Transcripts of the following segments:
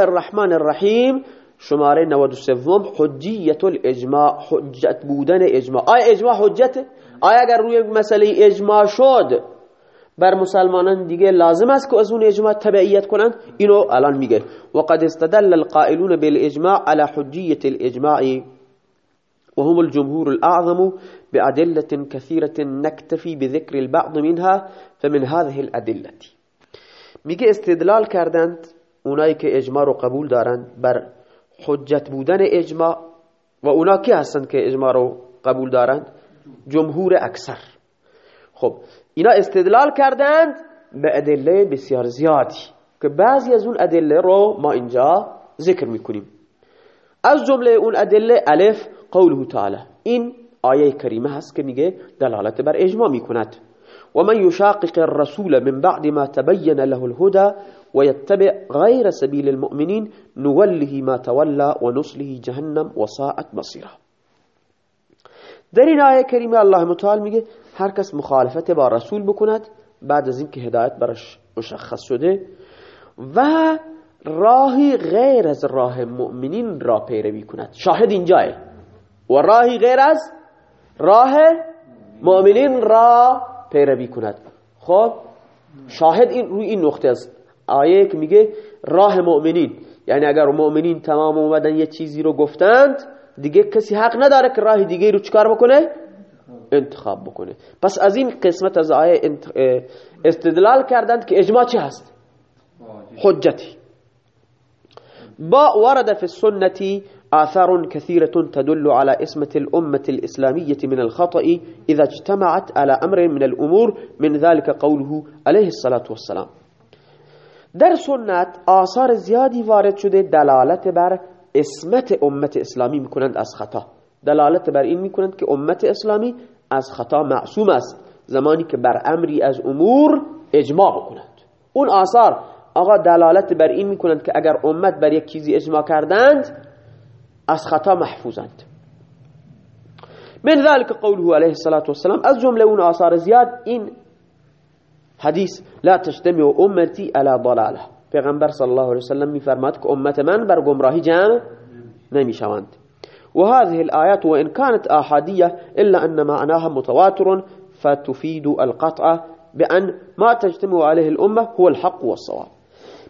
الرحمن الرحیم شماره 93 حجیت الإجماع حجت بودن إجماع. آیا إجماع حجته؟ آیا اگر روی مسئله إجماع شد بر مسلمانان دیگه لازم است که از اون إجماع تبعیت کنند. اینو الان میگه. وقد استدل القائلون بالإجماع على حجية الإجماع وهم الجمهور الأعظم بأدلة كثيرة نكتفي بذكر البعض منها فمن هذه الأدلة. میگه استدلال کردند اونایی که اجماع رو قبول دارند بر حجت بودن اجماع و اونا کی هستند که اجماع رو قبول دارند جمهور اکثر. خب اینا استدلال کردند به ادله بسیار زیادی که بعضی از اون ادله رو ما اینجا ذکر می‌کنیم. از جمله اون ادله الف قوله تعالی. این آیه کریمه هست که میگه دلالت بر اجماع می‌کند. و من یشاقق الرسول من بعد ما تبین له الهدى ويتبع غير سبيل المؤمنين نوله ما تولى ونصله جهنم وساءت مصيره. در این آیه کریمه الله متعال میگه هر کس مخالفت با رسول بکند بعد از اینکه هدایت برش مشخص شده و راهی غیر از راه مؤمنین را پیروی کند. شاهد اینجاه و راهی غیر از راه مؤمنین را پیروی کند. خب شاهد این روی این نقطه است. آیه که میگه راه مؤمنین. یعنی اگر مؤمنین تمام اومدن یه چیزی رو گفتند دیگه کسی حق نداره که راه دیگه رو چکار بکنه؟ انتخاب بکنه. پس از این قسمت از آیه استدلال کردند که اجماع چی هست؟ حجتی. با ورد في السنة آثار كثيرة تدل على اسمة الأمة الإسلامية من الخطأ إذا اجتمعت على أمر من الأمور من ذلك قوله عليه الصلاة والسلام. در سنت آثار زیادی وارد شده دلالت بر اسمت امت اسلامی می‌کنند از خطا. دلالت بر این می‌کنند که امت اسلامی از خطا معصوم است زمانی که بر امری از امور اجماع بکنند. اون آثار آقا دلالت بر این می‌کنند که اگر امت بر یک چیزی اجماع کردند از خطا محفوظند من ذلك قوله عليه الصلاة والسلام از جمله اون آثار زیاد این حدیث لا تجتمع امتی على ضلاله. پیغمبر صلی الله علیه وسلم میفرماد که امت من بر گمراهی جمع نمیشوند. وهذه الآيات وإن كانت آحادية إلا أن معناها متواتر فتفيد القطع بأن ما تجتمع عليه الأمة هو الحق والصواب.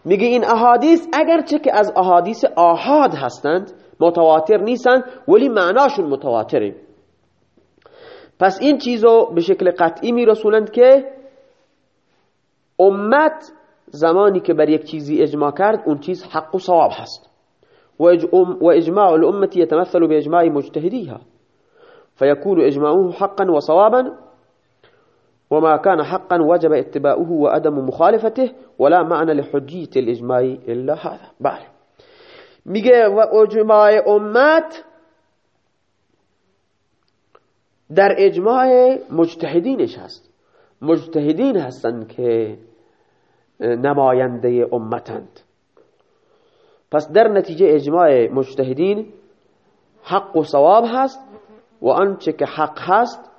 میگه این احادیث اگرچه از احادیث آحاد هستند متواتر نیستند ولی معناشون متواتره. پس این چیزو به شکل قطعی میرسونند که امت زمانی که بر یک چیزی اجماع کرد اون چیز حق و صواب هست. و اجماع الامه يتمثل باجماع مجتهديها فيكون اجماعه حقا وصوابا وما كان حقا وجب اتباعه وعدم مخالفته ولا معنى لحجية الإجماع إلا هذا. بله. میگه و اجماع امت در اجماع مجتهدینش هست. مجتهدین هستند که نماینده امتند. پس در نتیجه اجماع مجتهدین حق و صواب هست و آنچه که حق هست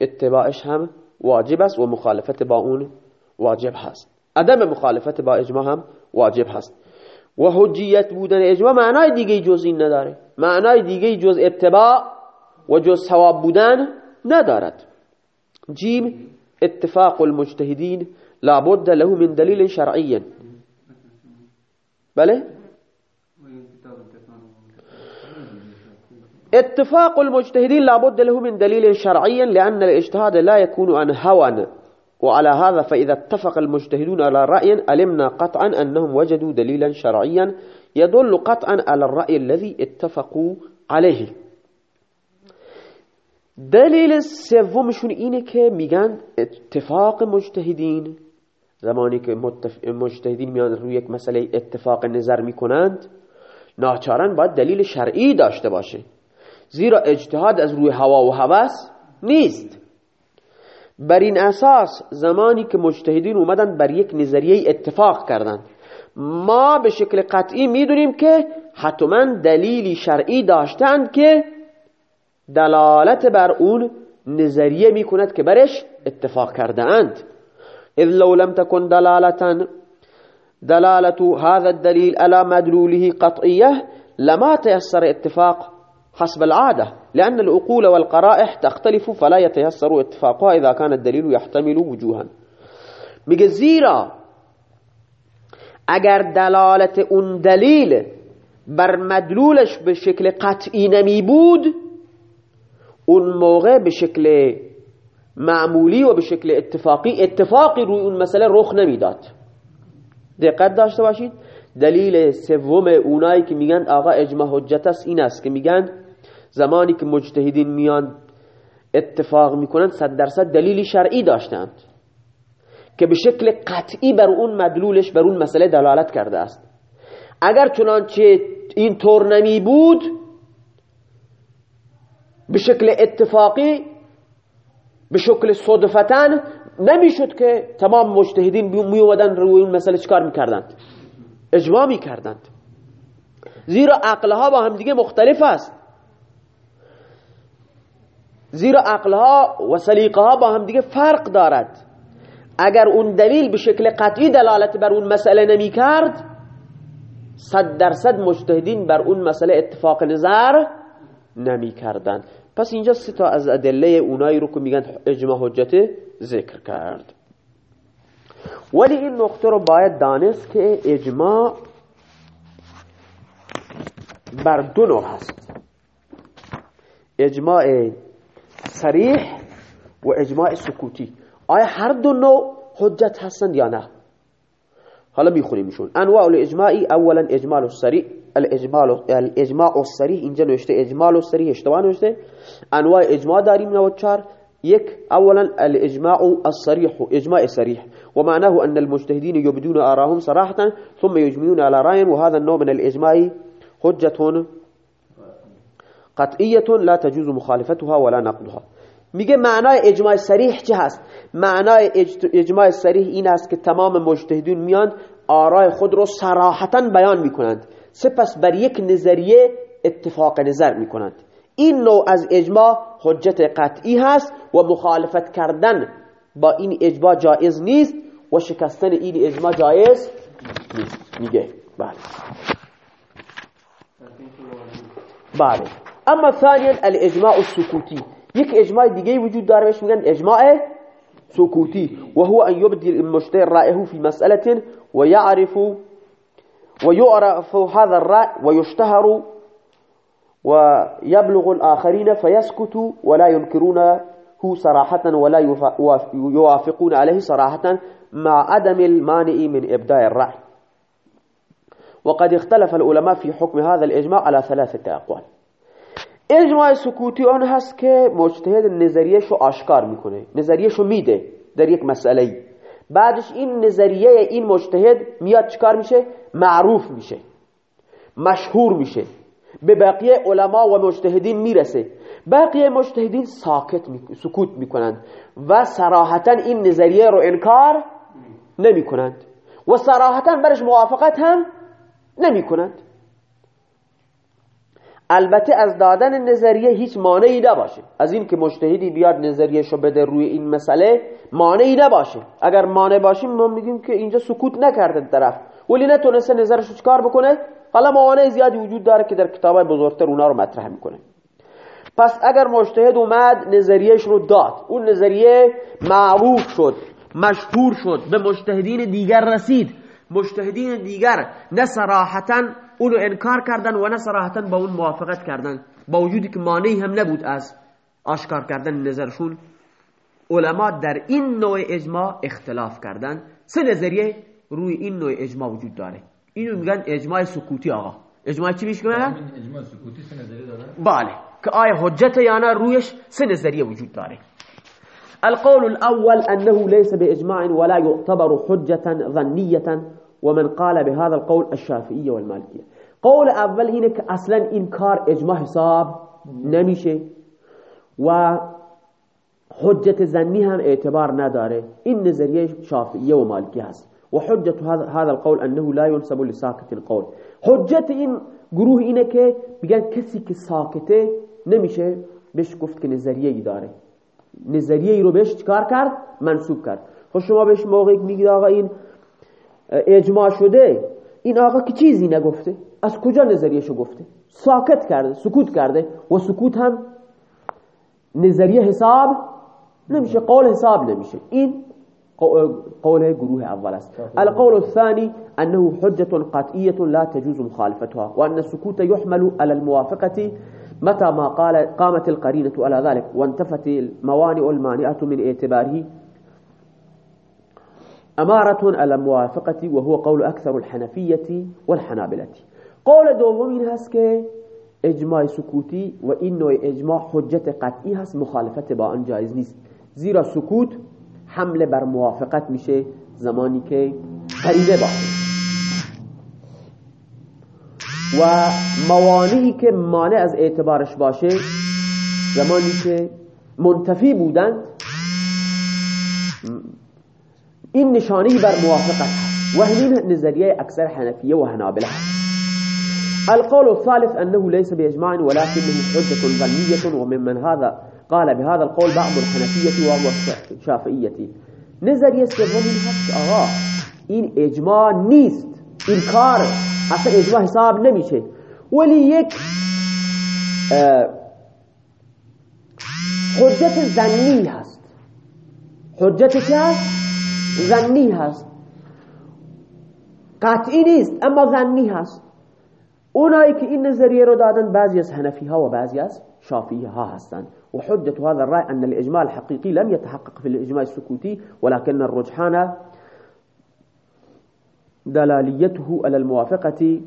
اتباعش هم واجب است و مخالفت با اون واجب هست. عدم مخالفت با اجماع هم واجب هست. و حجیت بودن اجماع معنای دیگه جز این نداره. معنای دیگه جز اتباع و جز ثواب بودن ندارد. جیم اتفاق المجتهدین لابد له من دلیل شرعی. بله؟ اتفاق المجتهدين لابد له من دليل شرعي لأن الاجتهاد لا يكون عن هوى. وعلى هذا فإذا اتفق المجتهدون على رأي علمنا قطعا أنهم وجدوا دليلا شرعيا يدل قطعا على الرأي الذي اتفقوا عليه. دلیل سومشون اینه که میگن اتفاق مجتهدین زمانی که مجتهدین میان روی یک مسئله اتفاق نظر میکنند ناچارن باید دلیل شرعی داشته باشه. زیرا اجتهاد از روی هوا و هوس نیست. بر این اساس زمانی که مجتهدین اومدن بر یک نظریه اتفاق کردند ما به شکل قطعی می‌دونیم که حتما دلیلی شرعی داشتند که دلالت بر اون نظریه می‌کند که برش اتفاق کرده اند اذ لو لم تكن دلالتا دلالة هذا الدليل على مدلوله قطعية لما تيسر اتفاق حسب العادة لأن العقول والقرائح تختلف فلا يتيسر اتفاقها إذا كان الدليل يحتمل وجوها. میگه اگر دلالت اون دلیل بر مدلولش به شکل قطعی نمی بود اون موقع به شکل معمولی و به شکل اتفاقی اتفاقی روی اون مسئله رخ نمیداد دقت داشته باشید. دلیل سوم اونایی که میگن آقا اجماع حجت است این است که میگن زمانی که مجتهدین میان اتفاق می‌کنند صد درصد دلیلی شرعی داشتند که به شکل قطعی بر اون مدلولش بر اون مسئله دلالت کرده است. اگر چنانچه این طور نمی بود به شکل اتفاقی به شکل صدفتن نمی‌شد که تمام مجتهدین می اومدن روی این مسئله چکار می‌کردند؟ اجماع می‌کردند. زیرا عقلها با هم دیگه مختلف است. زیرا عقلها و سلیقها با هم دیگه فرق دارد. اگر اون دلیل به شکل قطعی دلالت بر اون مسئله نمی کرد صد درصد مجتهدین بر اون مسئله اتفاق نظر نمی کردن پس اینجا سه تا از ادله اونایی رو که میگن اجماع حجت ذکر کرد. ولی این نقطه رو باید دانست که اجماع بر دو نوع هست. اجماع صریح و اجماع سکوتی. آیا هر دو نوع حجت هستند یا نه؟ حالا میخونیمشون. انواع الاجماعی اولا اجمال السریع الاجمال الاجماع السریع اینجا نوشته اجمال السریع اشتباه نوشته. انواع اجماع داریم 94 یک اولا الاجماع الصريح اجماع صريح ومعناه ان المجتهدين يبدون آراهم صراحة ثم يجمعون على رأي وهذا النوع من الاجماع حجة قطعية لا تجوز مخالفتها ولا نقضها میگه معنای اجماع صریح چه هست؟ معنای اجماع صریح این است که تمام مجتهدین میان آرای خود رو صراحتا بیان می‌کنند. سپس بر یک نظریه اتفاق نظر می‌کنند. این نوع از اجماع حجت قطعی هست و مخالفت کردن با این اجماع جایز نیست و شکستن این اجماع جایز نیست. میگه. بله. بله. اما ثانیا الإجماع السکوتی یک اجماع دیگه وجود داره بهش میگن اجماع سکوتی. و هو ان يبدي المجتهد رأيه في مسألة ويعرف ويعرف هذا الرأي ويشتهر ويبلغ الآخرين فيسكتوا ولا ينكرونه صراحة ولا يوافقون عليه صراحة مع عدم المانع من إبداء الرأي وقد اختلف العلماء في حكم هذا الإجماع على ثلاثة أقوال. اجماع سکوتی آن هست که مجتهد نظریهشو آشکار می‌کنه نظریهشو میده در یک مسئله بعدش این نظریه این مجتهد میاد چکار میشه؟ معروف میشه. مشهور میشه. به بقیه علما و مجتهدین می‌رسه. بقیه مجتهدین ساکت می... سکوت می‌کنند و صراحتا این نظریه رو انکار نمی‌کنند. و صراحتا برش موافقت هم نمی‌کنند. البته از دادن نظریه هیچ مانعی نباشه. از این که مجتهدی بیاد نظریه بده روی این مسئله مانعی نباشه. اگر مانع باشیم ما میگیم که اینجا سکوت نکرده طرف. ولی نتونسته نظرشو چکار بکنه؟ حالا موانع زیادی وجود داره که در کتابای بزرگتر اونا رو مطرح می‌کنه. پس اگر مجتهد اومد نظریهش رو داد. اون نظریه معروف شد مشهور شد به مجتهدین دیگر رسید. مجتهدین دیگر نه صراحتا اونو انکار کردن و نه صراحتا با اون موافقت کردن. با وجودی که مانعی هم نبود از آشکار کردن نظرشون علما در این نوع اجماع اختلاف کردن. سه نظریه روی این نوع اجماع وجود داره. اینو میگن اجماع سکوتی آقا. اجماع چی میشه اجماع سکوتی سه نظریه داره بله. که آیا حجت یا نه رویش سه نظریه وجود داره. القول الأول أنه ليس بإجماع ولا يعتبر حجة ظنية ومن قال بهذا القول الشافعية والمالكية. قول اینه که أصلا این کار إجماع حساب نمیشه و حجت زنی هم اعتبار نداره. این نظریه شافعیه و مالکی هست. و حجت هذا القول أنه لا ينسب لساكت القول. حجت این گروه اینه که میگن کسی که ساکته نمیشه بهش گفت که نظریه ای داره. نظریه ای رو بهش چکار کرد؟ منصوب کرد. خب شما بهش موقعی میگید آقا این اجماع شده این آقا که چیزی نگفته؟ از کجا نظریهشو گفته؟ ساکت کرده سکوت کرده و سکوت هم نظریه حساب نمیشه قول حساب نمیشه. این قول گروه اول است. القول الثاني أنه حجة قطعية لا تجوز مخالفتها وأن السكوت يحمل على الموافقة متى ما قال قامت القرينة على ذلك؟ وانتفت الموانئ المانعة من اعتباره. أمارة على الموافقة وهو قول أكثر الحنفية والحنابلة. قول دوم این هست که إجماع سکوتی و إجماع حجت قطعی هست مخالفت با آن جایز نیست زیرا سکوت حمله بر موافقت میشه زمانی که قریبه باشه و موانعی که مانع از اعتبارش باشه زمانی که منتفی بودند این نشانه بر موافقت و همین نظریه اکثر حنفیه و حنابله القول الثالث أنه ليس بإجماع ولكنه حجة ظنية وممن هذا قال بهذا القول بعض الحنفية والشافعية نظریه سوم این هست آقا این اجماع نیست. این کار أصلا اجماع حساب نمیشه. ولی یک حجت زنی هست. حجت چه هست؟ زنی هست. قطعی نیست اما زنی هست. اونایی که این نظریه رو دادن بعضی از حنفی ها و بعضی از شافعی ها هستند وحجة هذا الرأي أن الإجماع الحقيقي لم يتحقق في الإجماع السكوتي ولكن الرجحان دلاليته على الموافقة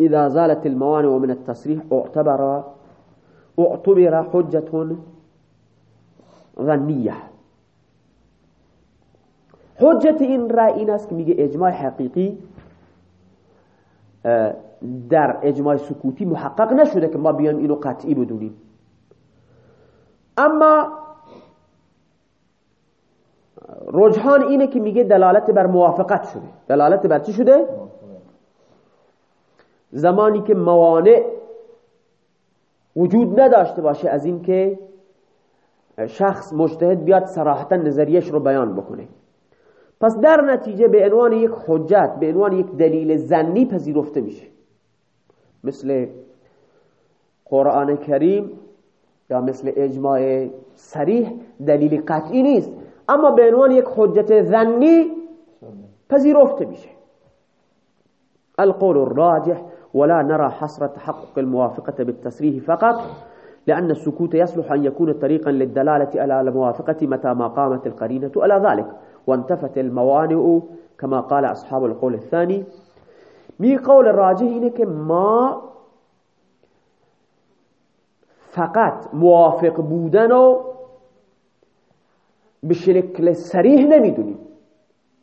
إذا زالت الموانع من التصريح اعتبر اعتبر حجة ظنية. حجة این رأی این است که میگه اجماع حقیقی در إجماع سکوتی محقق نشده که ما بیان اینو بدونیم أما رجحان اینه که میگه دلالت بر موافقت شده. دلالت بر چی شده؟ زمانی که موانع وجود نداشته باشه از اینکه شخص مجتهد بیاد صراحتا نظریش رو بیان بکنه. پس در نتیجه به عنوان یک حجت به عنوان یک دلیل زنی پذیرفته میشه. مثل قرآن کریم یا مثل اجماع سریح دلیل قطعی نیست. اما به عنوان یک حجت زنی پذیرفته میشه. القول الراجح ولا نرى حصر تحقق الموافقة بالتسريح فقط لأن السكوت يصلح أن يكون طريقا للدلالة على الموافقة متى ما قامت القرينة على ذلك وانتفت الموانئ كما قال أصحاب القول الثاني. می قول راجح اینه که ما فقط موافق بودن و به شکل سریح نمی‌دونیم.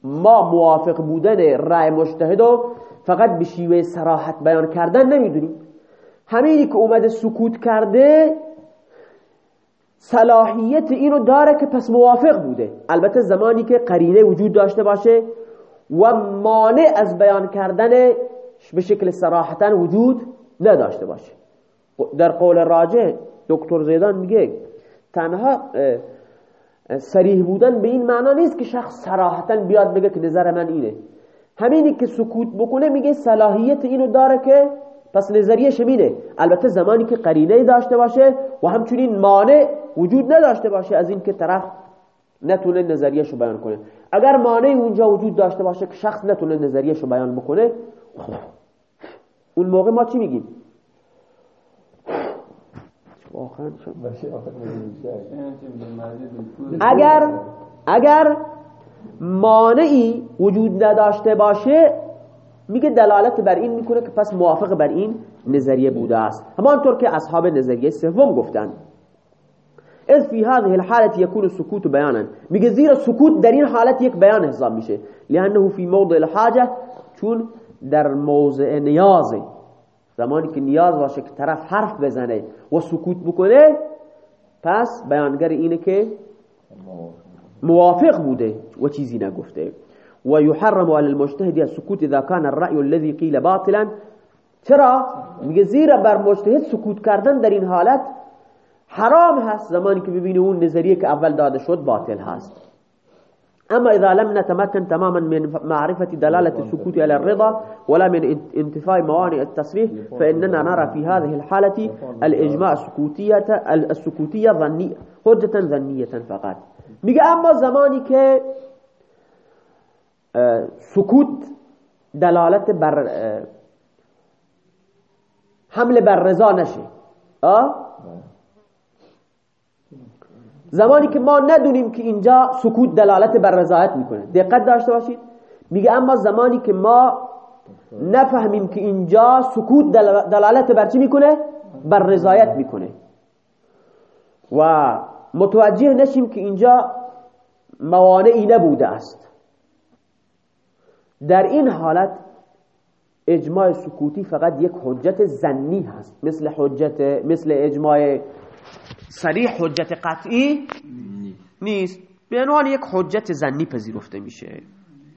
ما موافق بودن رأی مجتهد و فقط به شیوه سراحت بیان کردن نمی‌دونیم. همینی که اومده سکوت کرده صلاحیت اینو داره که پس موافق بوده. البته زمانی که قرینه وجود داشته باشه و مانع از بیان کردن به شکل سراحتا وجود نداشته باشه. در قول راجع دکتر زیدان میگه تنها سریح بودن به این معنا نیست که شخص سراحتا بیاد بگه که نظر من اینه. همینی که سکوت بکنه میگه صلاحیت اینو داره که پس نظریه شمینه البته زمانی که قرینه داشته باشه و همچنین مانع وجود نداشته باشه از این که طرف نتونه نظریهشو بیان کنه. اگر مانعی اونجا وجود داشته باشه که شخص نتونه نظریهشو بیان بکنه اون موقع ما چی میگیم؟ اگر اگر مانعی وجود نداشته باشه میگه دلالت بر این می‌کنه که پس موافق بر این نظریه بوده است. همانطور که اصحاب نظریه سوم گفتند اذ في هذه الحالة يكون السكوت بيانا میگه زیرا سکوت در این حالت یک بیان حساب میشه. لانه في موضع الحاجه چون در موضع نیازه زمانی که نیاز باشه که طرف حرف بزنه و سکوت بکنه پس بیانگر اینه که موافق بوده و چیزی نگفته. و یحرم على المجتهد السكوت اذا كان الرأي الذي قيل باطلا. چرا؟ میگه زیرا بر مجتهد سکوت کردن در این حالت حرام هست زمانی که ببینه اون نظریه که اول داده شد باطل هست. أما إذا لم نتمكن تماما من معرفة دلالة السكوت على الرضا ولا من انتفاء موانع التصريح فإننا نرى في هذه الحالة الإجماع السكوتية السكوتية ظنية حجة ظنية فقط میگه اما زمانی که سکوت دلالت بر حمل بر رضا نشه آه؟ زمانی که ما ندونیم که اینجا سکوت دلالت بر رضایت می‌کنه. دقت داشته باشید. میگه اما زمانی که ما نفهمیم که اینجا سکوت دلالت بر چی می‌کنه؟ بر رضایت می‌کنه. و متوجه نشیم که اینجا موانعی نبوده است. در این حالت اجماع سکوتی فقط یک حجت زنی هست. مثل حجت مثل اجماع صریح حجت قطعی نیست. به عنوان یک حجت زنی پذیرفته میشه.